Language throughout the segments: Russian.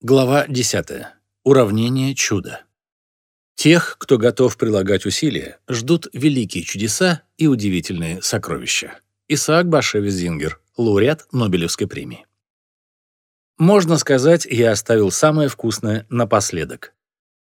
Глава 10. Уравнение чуда. Тех, кто готов прилагать усилия, ждут великие чудеса и удивительные сокровища. Исаак Башевич Зингер, лауреат Нобелевской премии. Можно сказать, я оставил самое вкусное напоследок.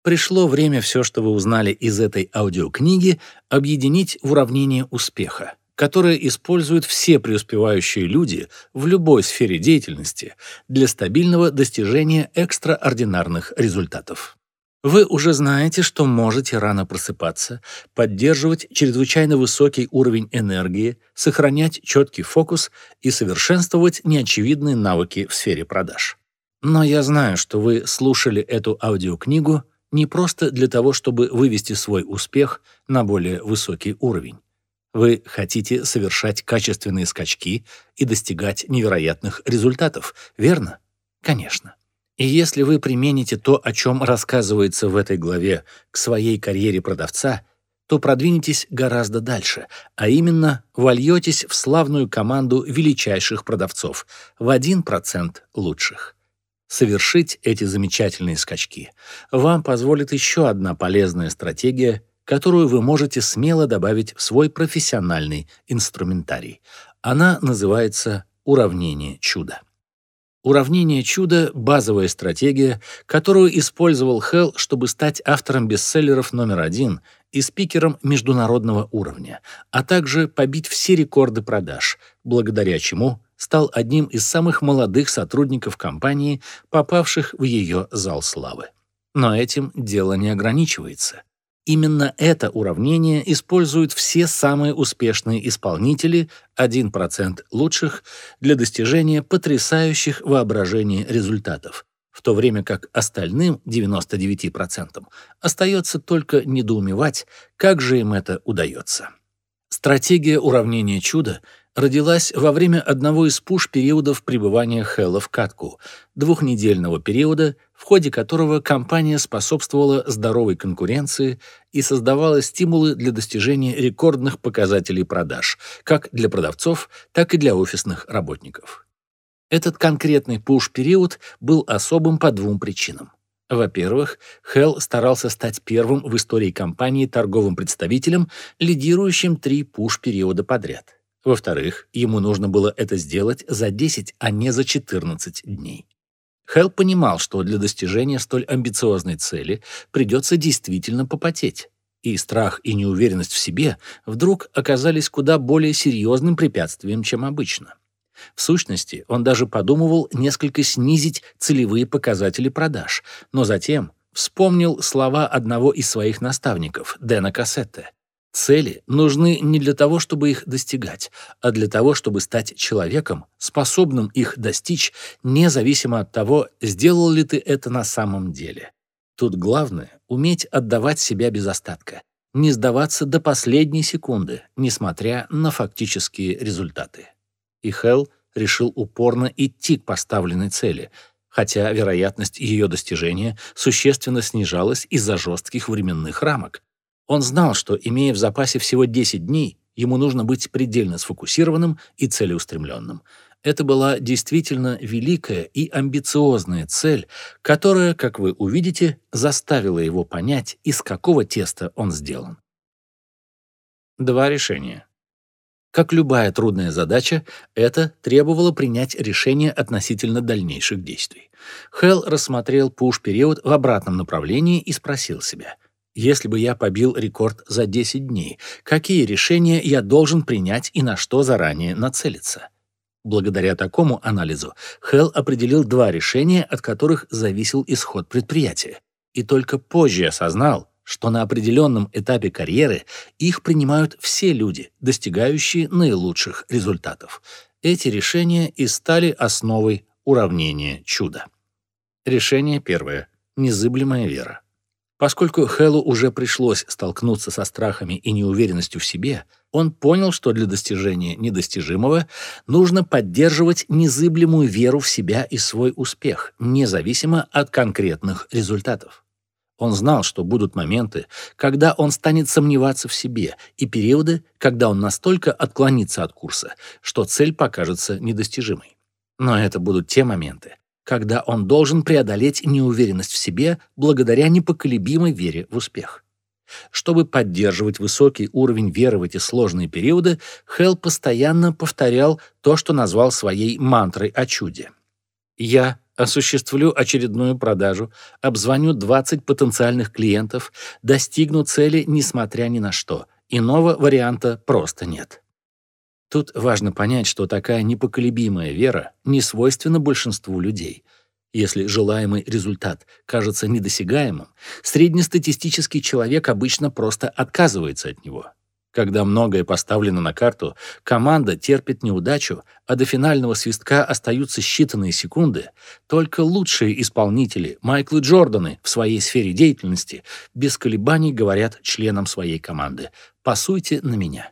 Пришло время все, что вы узнали из этой аудиокниги, объединить в уравнение успеха которое используют все преуспевающие люди в любой сфере деятельности для стабильного достижения экстраординарных результатов. Вы уже знаете, что можете рано просыпаться, поддерживать чрезвычайно высокий уровень энергии, сохранять четкий фокус и совершенствовать неочевидные навыки в сфере продаж. Но я знаю, что вы слушали эту аудиокнигу не просто для того, чтобы вывести свой успех на более высокий уровень. Вы хотите совершать качественные скачки и достигать невероятных результатов, верно? Конечно. И если вы примените то, о чем рассказывается в этой главе, к своей карьере продавца, то продвинетесь гораздо дальше, а именно вольетесь в славную команду величайших продавцов, в 1% лучших. Совершить эти замечательные скачки вам позволит еще одна полезная стратегия которую вы можете смело добавить в свой профессиональный инструментарий. Она называется уравнение чуда. Уравнение чуда — базовая стратегия, которую использовал Хелл, чтобы стать автором бестселлеров номер один и спикером международного уровня, а также побить все рекорды продаж, благодаря чему стал одним из самых молодых сотрудников компании, попавших в ее зал славы. Но этим дело не ограничивается. Именно это уравнение используют все самые успешные исполнители, 1% лучших, для достижения потрясающих воображения результатов, в то время как остальным 99% остается только недоумевать, как же им это удается. Стратегия уравнения чуда родилась во время одного из пуш-периодов пребывания Хэлла в катку, двухнедельного периода, в ходе которого компания способствовала здоровой конкуренции и создавала стимулы для достижения рекордных показателей продаж, как для продавцов, так и для офисных работников. Этот конкретный пуш-период был особым по двум причинам. Во-первых, Хелл старался стать первым в истории компании торговым представителем, лидирующим три пуш-периода подряд. Во-вторых, ему нужно было это сделать за 10, а не за 14 дней. Хелл понимал, что для достижения столь амбициозной цели придется действительно попотеть. И страх и неуверенность в себе вдруг оказались куда более серьезным препятствием, чем обычно. В сущности, он даже подумывал несколько снизить целевые показатели продаж, но затем вспомнил слова одного из своих наставников, Дэна Кассетте. Цели нужны не для того, чтобы их достигать, а для того, чтобы стать человеком, способным их достичь, независимо от того, сделал ли ты это на самом деле. Тут главное — уметь отдавать себя без остатка, не сдаваться до последней секунды, несмотря на фактические результаты. И Хелл решил упорно идти к поставленной цели, хотя вероятность ее достижения существенно снижалась из-за жестких временных рамок. Он знал, что, имея в запасе всего 10 дней, ему нужно быть предельно сфокусированным и целеустремленным. Это была действительно великая и амбициозная цель, которая, как вы увидите, заставила его понять, из какого теста он сделан. Два решения. Как любая трудная задача, это требовало принять решение относительно дальнейших действий. Хелл рассмотрел пуш-период в обратном направлении и спросил себя — если бы я побил рекорд за 10 дней, какие решения я должен принять и на что заранее нацелиться? Благодаря такому анализу Хелл определил два решения, от которых зависел исход предприятия. И только позже осознал, что на определенном этапе карьеры их принимают все люди, достигающие наилучших результатов. Эти решения и стали основой уравнения чуда. Решение первое. Незыблемая вера. Поскольку Хэллу уже пришлось столкнуться со страхами и неуверенностью в себе, он понял, что для достижения недостижимого нужно поддерживать незыблемую веру в себя и свой успех, независимо от конкретных результатов. Он знал, что будут моменты, когда он станет сомневаться в себе, и периоды, когда он настолько отклонится от курса, что цель покажется недостижимой. Но это будут те моменты, когда он должен преодолеть неуверенность в себе благодаря непоколебимой вере в успех. Чтобы поддерживать высокий уровень веры в эти сложные периоды, Хелл постоянно повторял то, что назвал своей мантрой о чуде. «Я осуществлю очередную продажу, обзвоню 20 потенциальных клиентов, достигну цели, несмотря ни на что. Иного варианта просто нет». Тут важно понять, что такая непоколебимая вера не свойственна большинству людей — если желаемый результат кажется недосягаемым, среднестатистический человек обычно просто отказывается от него. Когда многое поставлено на карту, команда терпит неудачу, а до финального свистка остаются считанные секунды, только лучшие исполнители, Майклы Джорданы в своей сфере деятельности, без колебаний говорят членам своей команды «пасуйте на меня».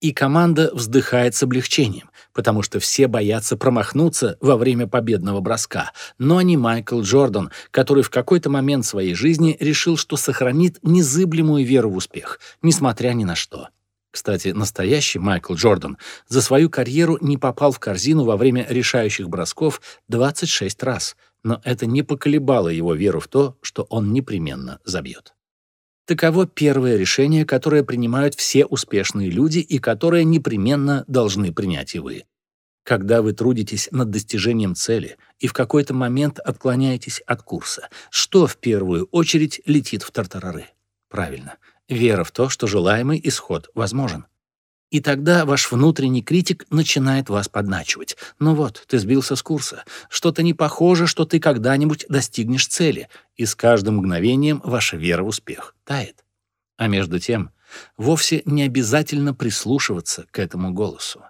И команда вздыхает с облегчением, потому что все боятся промахнуться во время победного броска, но не Майкл Джордан, который в какой-то момент своей жизни решил, что сохранит незыблемую веру в успех, несмотря ни на что. Кстати, настоящий Майкл Джордан за свою карьеру не попал в корзину во время решающих бросков 26 раз, но это не поколебало его веру в то, что он непременно забьет. Таково первое решение, которое принимают все успешные люди и которое непременно должны принять и вы. Когда вы трудитесь над достижением цели и в какой-то момент отклоняетесь от курса, что в первую очередь летит в тартарары? Правильно, вера в то, что желаемый исход возможен. И тогда ваш внутренний критик начинает вас подначивать. Ну вот, ты сбился с курса. Что-то не похоже, что ты когда-нибудь достигнешь цели. И с каждым мгновением ваша вера в успех тает. А между тем, вовсе не обязательно прислушиваться к этому голосу.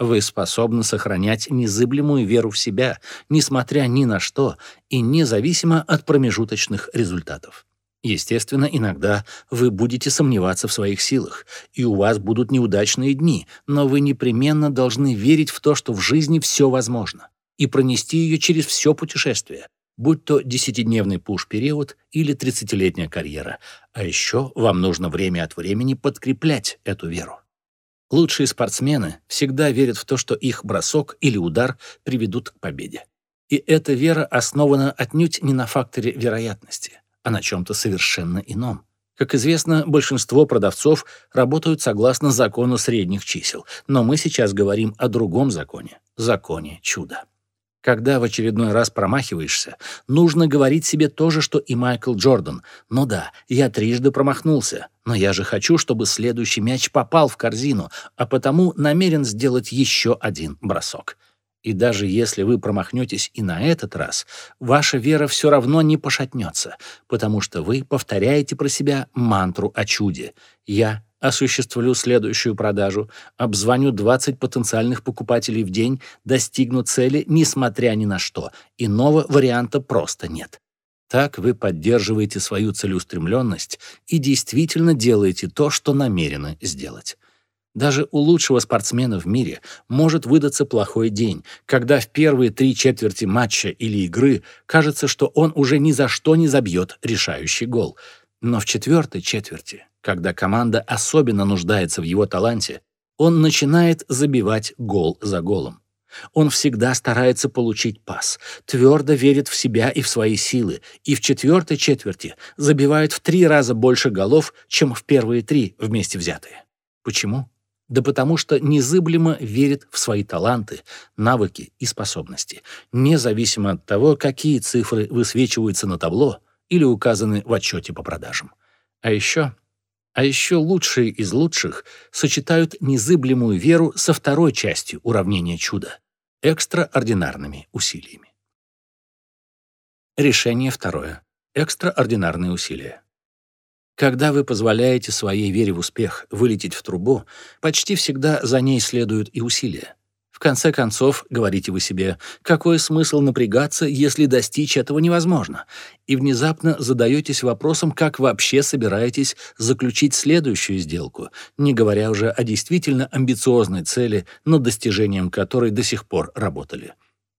Вы способны сохранять незыблемую веру в себя, несмотря ни на что и независимо от промежуточных результатов. Естественно, иногда вы будете сомневаться в своих силах, и у вас будут неудачные дни, но вы непременно должны верить в то, что в жизни все возможно, и пронести ее через все путешествие, будь то десятидневный пуш-период или тридцатилетняя карьера. А еще вам нужно время от времени подкреплять эту веру. Лучшие спортсмены всегда верят в то, что их бросок или удар приведут к победе. И эта вера основана отнюдь не на факторе вероятности, а на чем-то совершенно ином. Как известно, большинство продавцов работают согласно закону средних чисел, но мы сейчас говорим о другом законе — законе чуда. Когда в очередной раз промахиваешься, нужно говорить себе то же, что и Майкл Джордан. Ну да, я трижды промахнулся, но я же хочу, чтобы следующий мяч попал в корзину, а потому намерен сделать еще один бросок. И даже если вы промахнетесь и на этот раз, ваша вера все равно не пошатнется, потому что вы повторяете про себя мантру о чуде. «Я осуществлю следующую продажу, обзвоню 20 потенциальных покупателей в день, достигну цели, несмотря ни на что. Иного варианта просто нет». Так вы поддерживаете свою целеустремленность и действительно делаете то, что намерены сделать. Даже у лучшего спортсмена в мире может выдаться плохой день, когда в первые три четверти матча или игры кажется, что он уже ни за что не забьет решающий гол. Но в четвертой четверти, когда команда особенно нуждается в его таланте, он начинает забивать гол за голом. Он всегда старается получить пас, твердо верит в себя и в свои силы, и в четвертой четверти забивает в три раза больше голов, чем в первые три вместе взятые. Почему? Да потому что незыблемо верит в свои таланты, навыки и способности, независимо от того, какие цифры высвечиваются на табло или указаны в отчете по продажам. А еще, а еще лучшие из лучших сочетают незыблемую веру со второй частью уравнения чуда — экстраординарными усилиями. Решение второе. Экстраординарные усилия. Когда вы позволяете своей вере в успех вылететь в трубу, почти всегда за ней следуют и усилия. В конце концов, говорите вы себе, какой смысл напрягаться, если достичь этого невозможно? И внезапно задаетесь вопросом, как вообще собираетесь заключить следующую сделку, не говоря уже о действительно амбициозной цели, над достижением которой до сих пор работали.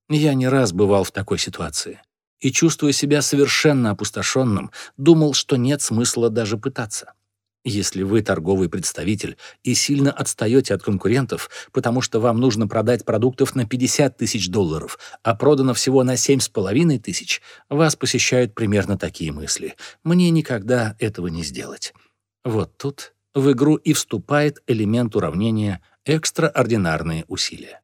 Я не раз бывал в такой ситуации и, чувствуя себя совершенно опустошенным, думал, что нет смысла даже пытаться. Если вы торговый представитель и сильно отстаете от конкурентов, потому что вам нужно продать продуктов на 50 тысяч долларов, а продано всего на 7,5 тысяч, вас посещают примерно такие мысли. Мне никогда этого не сделать. Вот тут в игру и вступает элемент уравнения экстраординарные усилия.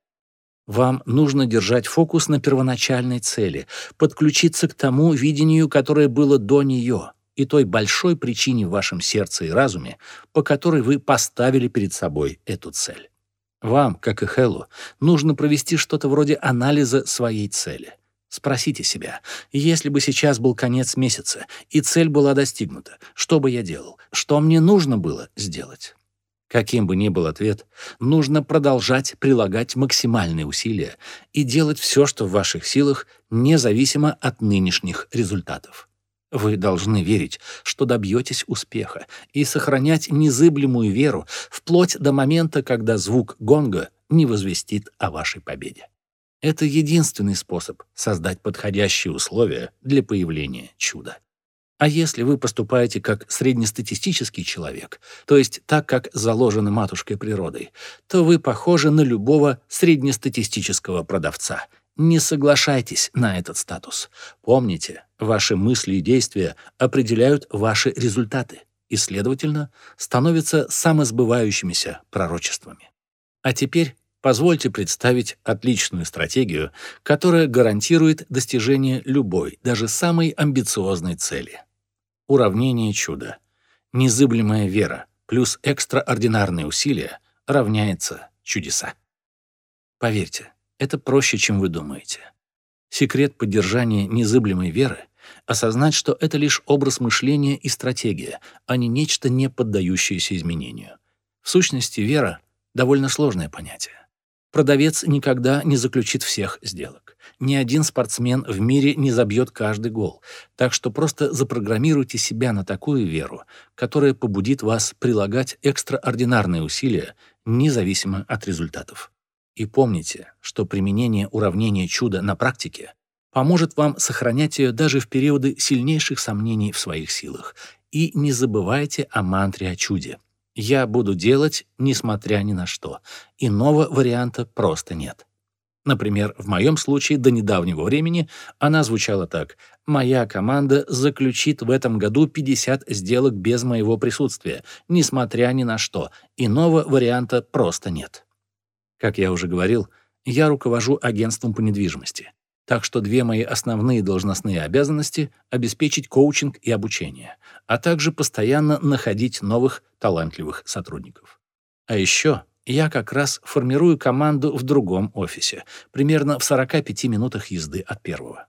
Вам нужно держать фокус на первоначальной цели, подключиться к тому видению, которое было до нее — и той большой причине в вашем сердце и разуме, по которой вы поставили перед собой эту цель. Вам, как и Хеллу, нужно провести что-то вроде анализа своей цели. Спросите себя, если бы сейчас был конец месяца, и цель была достигнута, что бы я делал? Что мне нужно было сделать? Каким бы ни был ответ, нужно продолжать прилагать максимальные усилия и делать все, что в ваших силах, независимо от нынешних результатов. Вы должны верить, что добьетесь успеха, и сохранять незыблемую веру вплоть до момента, когда звук гонга не возвестит о вашей победе. Это единственный способ создать подходящие условия для появления чуда. А если вы поступаете как среднестатистический человек, то есть так, как заложено матушкой природой, то вы похожи на любого среднестатистического продавца — не соглашайтесь на этот статус. Помните, ваши мысли и действия определяют ваши результаты и, следовательно, становятся самосбывающимися пророчествами. А теперь позвольте представить отличную стратегию, которая гарантирует достижение любой, даже самой амбициозной цели. Уравнение чуда. Незыблемая вера плюс экстраординарные усилия равняется чудеса. Поверьте, это проще, чем вы думаете. Секрет поддержания незыблемой веры — осознать, что это лишь образ мышления и стратегия, а не нечто не поддающееся изменению. В сущности, вера — довольно сложное понятие. Продавец никогда не заключит всех сделок. Ни один спортсмен в мире не забьет каждый гол. Так что просто запрограммируйте себя на такую веру, которая побудит вас прилагать экстраординарные усилия, независимо от результатов. И помните, что применение уравнения чуда на практике поможет вам сохранять ее даже в периоды сильнейших сомнений в своих силах. И не забывайте о мантре о чуде. «Я буду делать, несмотря ни на что». Иного варианта просто нет. Например, в моем случае до недавнего времени она звучала так. «Моя команда заключит в этом году 50 сделок без моего присутствия, несмотря ни на что. Иного варианта просто нет». Как я уже говорил, я руковожу агентством по недвижимости. Так что две мои основные должностные обязанности — обеспечить коучинг и обучение, а также постоянно находить новых талантливых сотрудников. А еще я как раз формирую команду в другом офисе, примерно в 45 минутах езды от первого.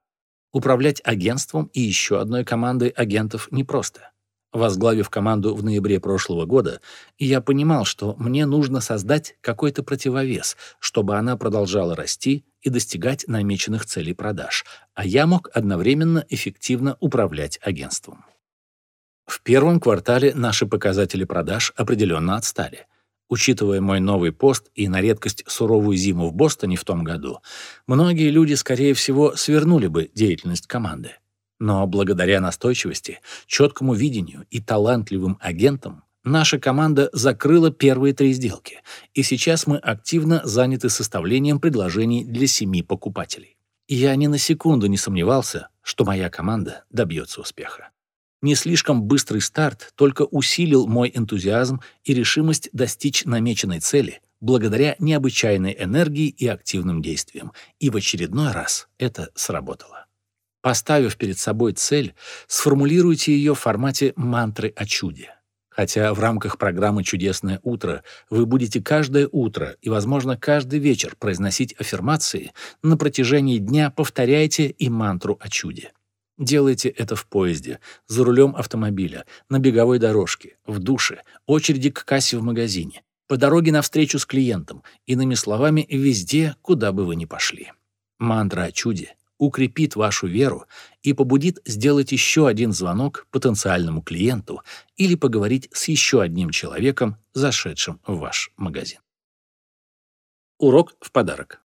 Управлять агентством и еще одной командой агентов непросто. Возглавив команду в ноябре прошлого года, я понимал, что мне нужно создать какой-то противовес, чтобы она продолжала расти и достигать намеченных целей продаж, а я мог одновременно эффективно управлять агентством. В первом квартале наши показатели продаж определенно отстали. Учитывая мой новый пост и на редкость суровую зиму в Бостоне в том году, многие люди, скорее всего, свернули бы деятельность команды. Но благодаря настойчивости, четкому видению и талантливым агентам наша команда закрыла первые три сделки, и сейчас мы активно заняты составлением предложений для семи покупателей. Я ни на секунду не сомневался, что моя команда добьется успеха. Не слишком быстрый старт только усилил мой энтузиазм и решимость достичь намеченной цели благодаря необычайной энергии и активным действиям, и в очередной раз это сработало. Поставив перед собой цель, сформулируйте ее в формате мантры о чуде. Хотя в рамках программы «Чудесное утро» вы будете каждое утро и, возможно, каждый вечер произносить аффирмации, на протяжении дня повторяйте и мантру о чуде. Делайте это в поезде, за рулем автомобиля, на беговой дорожке, в душе, очереди к кассе в магазине, по дороге на встречу с клиентом, иными словами, везде, куда бы вы ни пошли. Мантра о чуде укрепит вашу веру и побудит сделать еще один звонок потенциальному клиенту или поговорить с еще одним человеком, зашедшим в ваш магазин. Урок в подарок.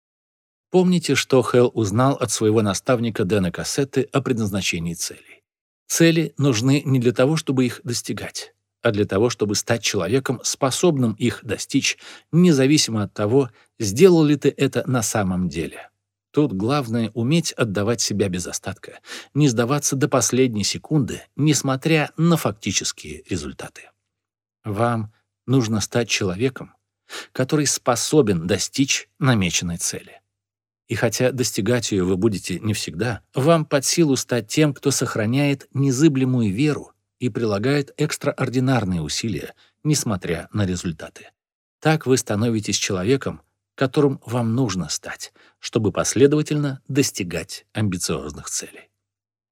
Помните, что Хелл узнал от своего наставника Дэна Кассетты о предназначении целей. Цели нужны не для того, чтобы их достигать. а для того, чтобы стать человеком, способным их достичь, независимо от того, сделал ли ты это на самом деле. Тут главное уметь отдавать себя без остатка, не сдаваться до последней секунды, несмотря на фактические результаты. Вам нужно стать человеком, который способен достичь намеченной цели. И хотя достигать ее вы будете не всегда, вам под силу стать тем, кто сохраняет незыблемую веру и прилагает экстраординарные усилия, несмотря на результаты. Так вы становитесь человеком, которым вам нужно стать, чтобы последовательно достигать амбициозных целей.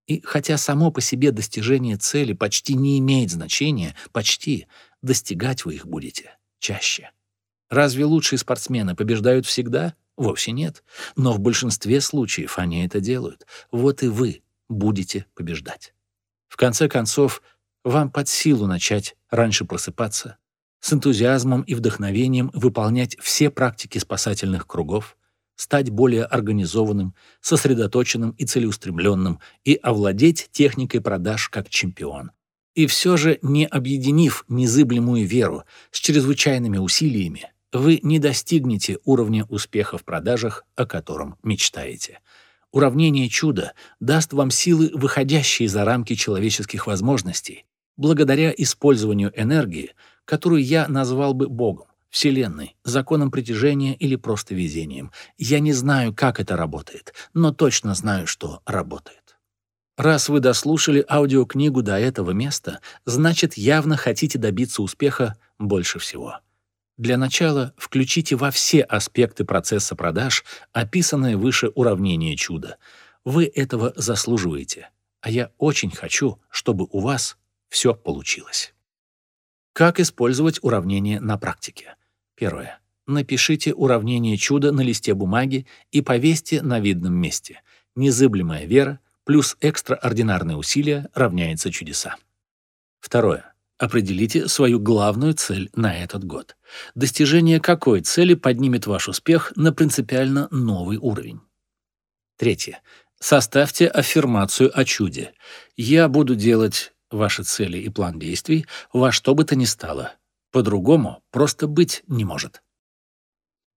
И хотя само по себе достижение цели почти не имеет значения, почти достигать вы их будете чаще. Разве лучшие спортсмены побеждают всегда? Вовсе нет. Но в большинстве случаев они это делают. Вот и вы будете побеждать. В конце концов, вам под силу начать раньше просыпаться, с энтузиазмом и вдохновением выполнять все практики спасательных кругов, стать более организованным, сосредоточенным и целеустремленным и овладеть техникой продаж как чемпион. И все же, не объединив незыблемую веру с чрезвычайными усилиями, вы не достигнете уровня успеха в продажах, о котором мечтаете. Уравнение чуда даст вам силы, выходящие за рамки человеческих возможностей, благодаря использованию энергии, которую я назвал бы Богом, Вселенной, законом притяжения или просто везением. Я не знаю, как это работает, но точно знаю, что работает. Раз вы дослушали аудиокнигу до этого места, значит, явно хотите добиться успеха больше всего. Для начала включите во все аспекты процесса продаж описанное выше уравнение чуда. Вы этого заслуживаете, а я очень хочу, чтобы у вас все получилось. Как использовать уравнение на практике? Первое. Напишите уравнение чуда на листе бумаги и повесьте на видном месте. Незыблемая вера плюс экстраординарные усилия равняется чудеса. Второе. Определите свою главную цель на этот год. Достижение какой цели поднимет ваш успех на принципиально новый уровень. Третье. Составьте аффирмацию о чуде. Я буду делать ваши цели и план действий во что бы то ни стало. По-другому просто быть не может.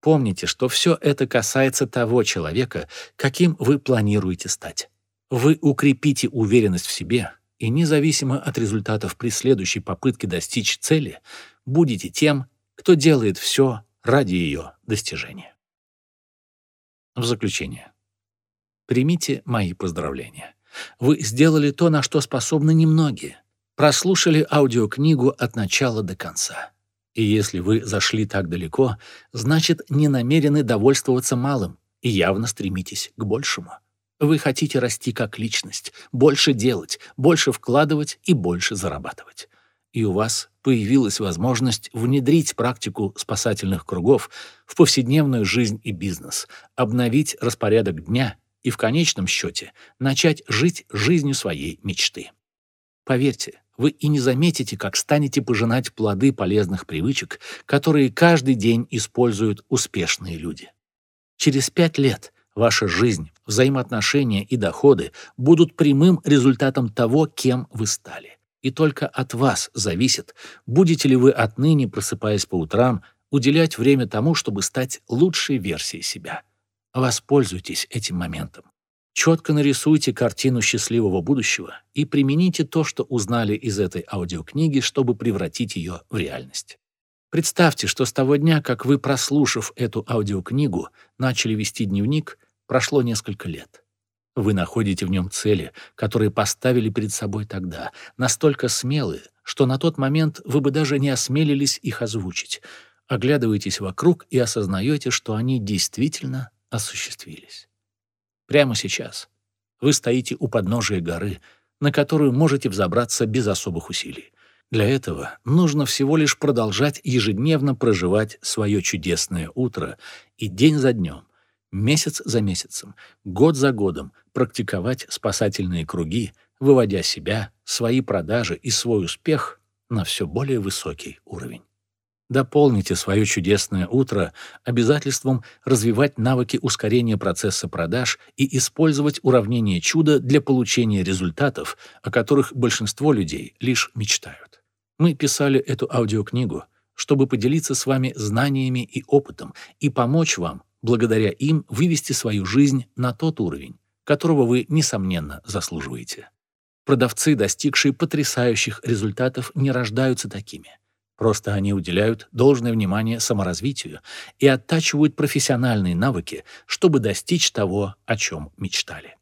Помните, что все это касается того человека, каким вы планируете стать. Вы укрепите уверенность в себе и, независимо от результатов при следующей попытке достичь цели, будете тем, кто делает все ради ее достижения. В заключение. Примите мои поздравления. Вы сделали то, на что способны немногие. Прослушали аудиокнигу от начала до конца. И если вы зашли так далеко, значит, не намерены довольствоваться малым и явно стремитесь к большему. Вы хотите расти как личность, больше делать, больше вкладывать и больше зарабатывать. И у вас появилась возможность внедрить практику спасательных кругов в повседневную жизнь и бизнес, обновить распорядок дня и в конечном счете начать жить жизнью своей мечты. Поверьте, вы и не заметите, как станете пожинать плоды полезных привычек, которые каждый день используют успешные люди. Через пять лет ваша жизнь, взаимоотношения и доходы будут прямым результатом того, кем вы стали. И только от вас зависит, будете ли вы отныне, просыпаясь по утрам, уделять время тому, чтобы стать лучшей версией себя. Воспользуйтесь этим моментом. Четко нарисуйте картину счастливого будущего и примените то, что узнали из этой аудиокниги, чтобы превратить ее в реальность. Представьте, что с того дня, как вы, прослушав эту аудиокнигу, начали вести дневник, прошло несколько лет. Вы находите в нем цели, которые поставили перед собой тогда, настолько смелые, что на тот момент вы бы даже не осмелились их озвучить. Оглядываетесь вокруг и осознаете, что они действительно осуществились. Прямо сейчас вы стоите у подножия горы, на которую можете взобраться без особых усилий. Для этого нужно всего лишь продолжать ежедневно проживать свое чудесное утро и день за днем, месяц за месяцем, год за годом практиковать спасательные круги, выводя себя, свои продажи и свой успех на все более высокий уровень. Дополните свое чудесное утро обязательством развивать навыки ускорения процесса продаж и использовать уравнение чуда для получения результатов, о которых большинство людей лишь мечтают. Мы писали эту аудиокнигу, чтобы поделиться с вами знаниями и опытом и помочь вам, благодаря им, вывести свою жизнь на тот уровень, которого вы, несомненно, заслуживаете. Продавцы, достигшие потрясающих результатов, не рождаются такими. Просто они уделяют должное внимание саморазвитию и оттачивают профессиональные навыки, чтобы достичь того, о чем мечтали.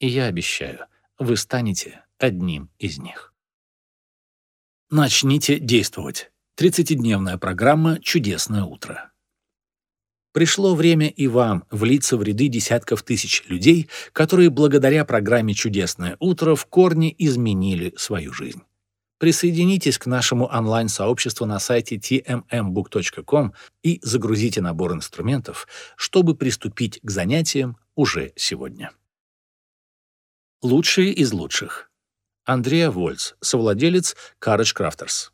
И я обещаю, вы станете одним из них. Начните действовать. 30-дневная программа «Чудесное утро». Пришло время и вам влиться в ряды десятков тысяч людей, которые благодаря программе «Чудесное утро» в корне изменили свою жизнь. Присоединитесь к нашему онлайн-сообществу на сайте tmmbook.com и загрузите набор инструментов, чтобы приступить к занятиям уже сегодня. Лучшие из лучших. Андреа Вольц, совладелец Courage Crafters.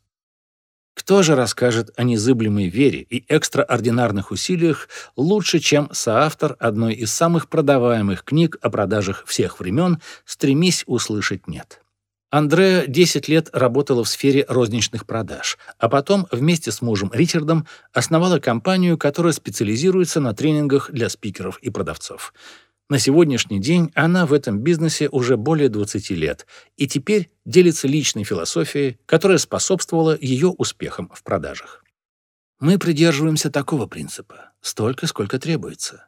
Кто же расскажет о незыблемой вере и экстраординарных усилиях лучше, чем соавтор одной из самых продаваемых книг о продажах всех времен «Стремись услышать нет». Андреа 10 лет работала в сфере розничных продаж, а потом вместе с мужем Ричардом основала компанию, которая специализируется на тренингах для спикеров и продавцов. На сегодняшний день она в этом бизнесе уже более 20 лет и теперь делится личной философией, которая способствовала ее успехам в продажах. Мы придерживаемся такого принципа – столько, сколько требуется.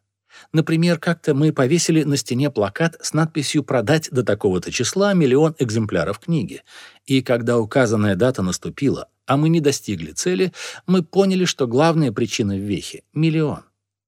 Например, как-то мы повесили на стене плакат с надписью «Продать до такого-то числа миллион экземпляров книги». И когда указанная дата наступила, а мы не достигли цели, мы поняли, что главная причина вехи — миллион.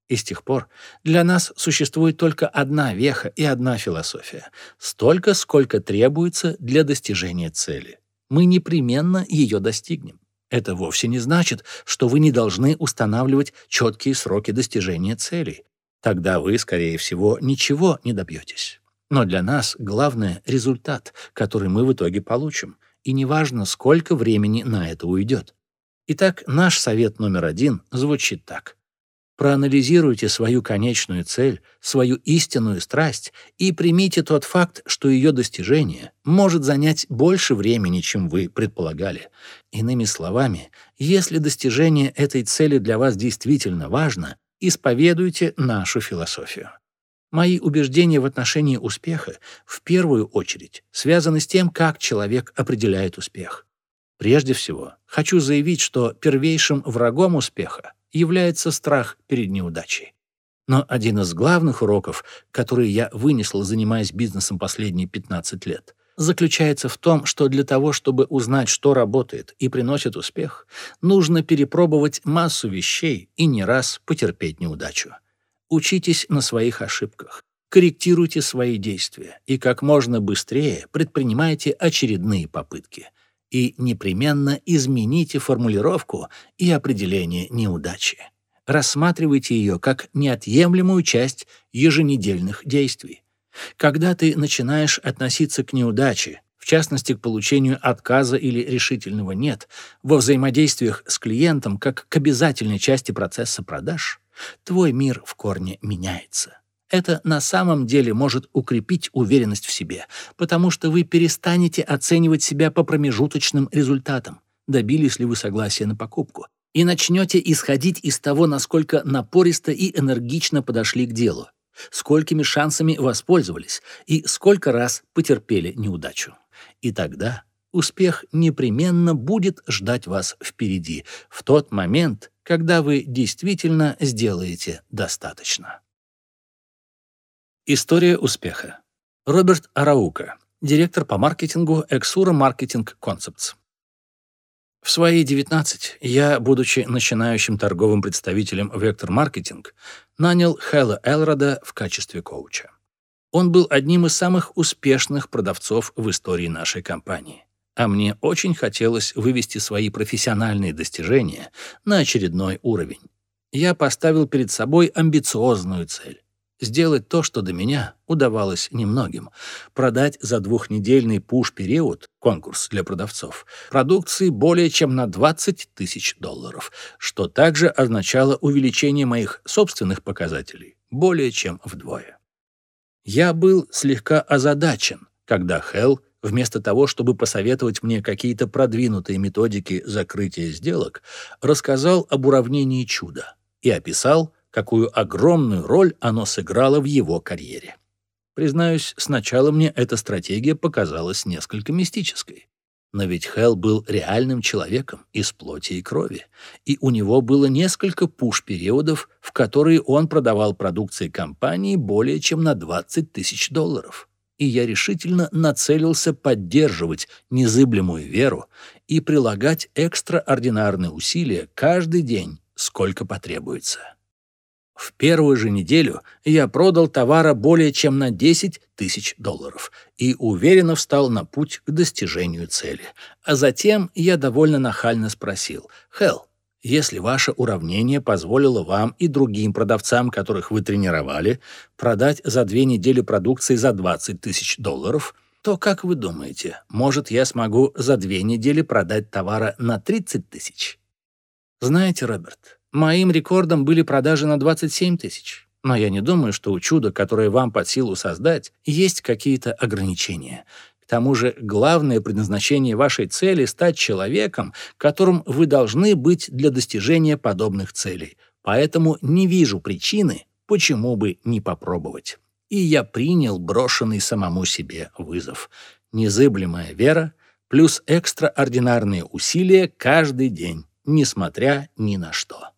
И с тех пор для нас существует только одна веха и одна философия — столько, сколько требуется для достижения цели. Мы непременно ее достигнем. Это вовсе не значит, что вы не должны устанавливать четкие сроки достижения целей. Тогда вы, скорее всего, ничего не добьетесь. Но для нас главное — результат, который мы в итоге получим, и неважно, сколько времени на это уйдет. Итак, наш совет номер один звучит так. Проанализируйте свою конечную цель, свою истинную страсть и примите тот факт, что ее достижение может занять больше времени, чем вы предполагали. Иными словами, если достижение этой цели для вас действительно важно, исповедуйте нашу философию. Мои убеждения в отношении успеха в первую очередь связаны с тем, как человек определяет успех. Прежде всего, хочу заявить, что первейшим врагом успеха является страх перед неудачей. Но один из главных уроков, которые я вынесла, занимаясь бизнесом последние 15 лет, заключается в том, что для того, чтобы узнать, что работает и приносит успех, нужно перепробовать массу вещей и не раз потерпеть неудачу. Учитесь на своих ошибках, корректируйте свои действия и как можно быстрее предпринимайте очередные попытки – и непременно измените формулировку и определение неудачи. Рассматривайте ее как неотъемлемую часть еженедельных действий. Когда ты начинаешь относиться к неудаче, в частности к получению отказа или решительного «нет», во взаимодействиях с клиентом как к обязательной части процесса продаж, твой мир в корне меняется. Это на самом деле может укрепить уверенность в себе, потому что вы перестанете оценивать себя по промежуточным результатам, добились ли вы согласия на покупку, и начнете исходить из того, насколько напористо и энергично подошли к делу, сколькими шансами воспользовались и сколько раз потерпели неудачу. И тогда успех непременно будет ждать вас впереди, в тот момент, когда вы действительно сделаете достаточно. История успеха. Роберт Араука, директор по маркетингу Exura Marketing Concepts. В свои 19 я, будучи начинающим торговым представителем Vector Marketing, нанял Хэлла Элрода в качестве коуча. Он был одним из самых успешных продавцов в истории нашей компании. А мне очень хотелось вывести свои профессиональные достижения на очередной уровень. Я поставил перед собой амбициозную цель сделать то, что до меня удавалось немногим — продать за двухнедельный пуш-период, конкурс для продавцов, продукции более чем на 20 тысяч долларов, что также означало увеличение моих собственных показателей более чем вдвое. Я был слегка озадачен, когда Хелл вместо того, чтобы посоветовать мне какие-то продвинутые методики закрытия сделок, рассказал об уравнении чуда и описал, какую огромную роль оно сыграло в его карьере. Признаюсь, сначала мне эта стратегия показалась несколько мистической. Но ведь Хелл был реальным человеком из плоти и крови, и у него было несколько пуш-периодов, в которые он продавал продукции компании более чем на 20 тысяч долларов. И я решительно нацелился поддерживать незыблемую веру и прилагать экстраординарные усилия каждый день, сколько потребуется. В первую же неделю я продал товара более чем на 10 тысяч долларов и уверенно встал на путь к достижению цели. А затем я довольно нахально спросил, «Хелл, если ваше уравнение позволило вам и другим продавцам, которых вы тренировали, продать за две недели продукции за 20 тысяч долларов, то, как вы думаете, может, я смогу за две недели продать товара на 30 тысяч?» Знаете, Роберт, Моим рекордом были продажи на 27 тысяч. Но я не думаю, что у чуда, которое вам под силу создать, есть какие-то ограничения. К тому же главное предназначение вашей цели — стать человеком, которым вы должны быть для достижения подобных целей. Поэтому не вижу причины, почему бы не попробовать. И я принял брошенный самому себе вызов. Незыблемая вера плюс экстраординарные усилия каждый день, несмотря ни на что.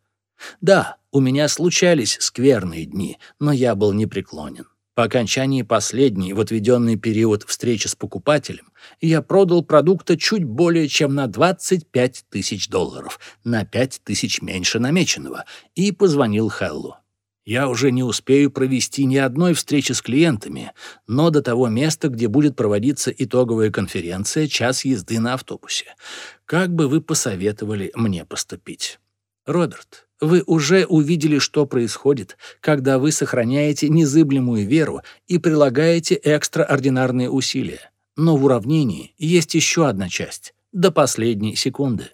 Да, у меня случались скверные дни, но я был непреклонен. По окончании последней в отведенный период встречи с покупателем я продал продукта чуть более чем на 25 тысяч долларов, на 5 тысяч меньше намеченного, и позвонил Хеллу. Я уже не успею провести ни одной встречи с клиентами, но до того места, где будет проводиться итоговая конференция, час езды на автобусе. Как бы вы посоветовали мне поступить? Роберт, вы уже увидели, что происходит, когда вы сохраняете незыблемую веру и прилагаете экстраординарные усилия. Но в уравнении есть еще одна часть — до последней секунды.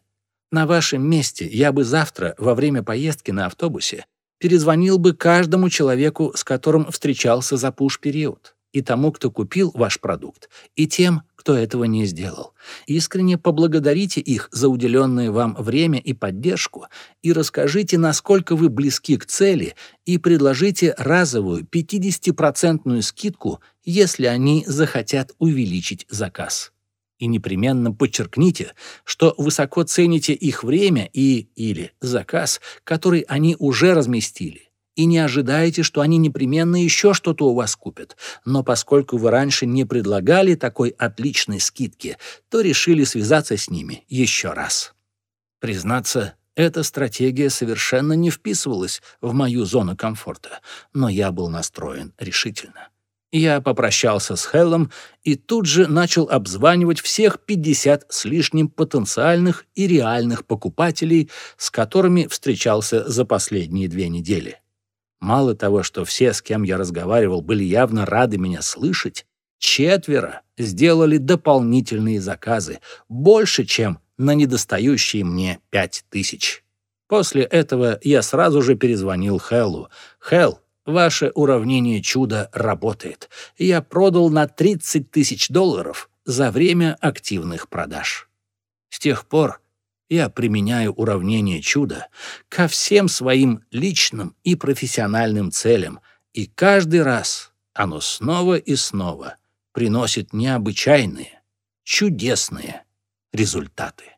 На вашем месте я бы завтра, во время поездки на автобусе, перезвонил бы каждому человеку, с которым встречался за пуш-период и тому, кто купил ваш продукт, и тем, кто этого не сделал. Искренне поблагодарите их за уделенное вам время и поддержку и расскажите, насколько вы близки к цели, и предложите разовую 50% скидку, если они захотят увеличить заказ. И непременно подчеркните, что высоко цените их время и или заказ, который они уже разместили и не ожидаете, что они непременно еще что-то у вас купят. Но поскольку вы раньше не предлагали такой отличной скидки, то решили связаться с ними еще раз. Признаться, эта стратегия совершенно не вписывалась в мою зону комфорта, но я был настроен решительно. Я попрощался с Хеллом и тут же начал обзванивать всех 50 с лишним потенциальных и реальных покупателей, с которыми встречался за последние две недели. Мало того, что все, с кем я разговаривал, были явно рады меня слышать, четверо сделали дополнительные заказы, больше, чем на недостающие мне пять тысяч. После этого я сразу же перезвонил Хеллу. «Хелл, ваше уравнение чуда работает. Я продал на 30 тысяч долларов за время активных продаж». С тех пор я применяю уравнение чуда ко всем своим личным и профессиональным целям, и каждый раз оно снова и снова приносит необычайные, чудесные результаты.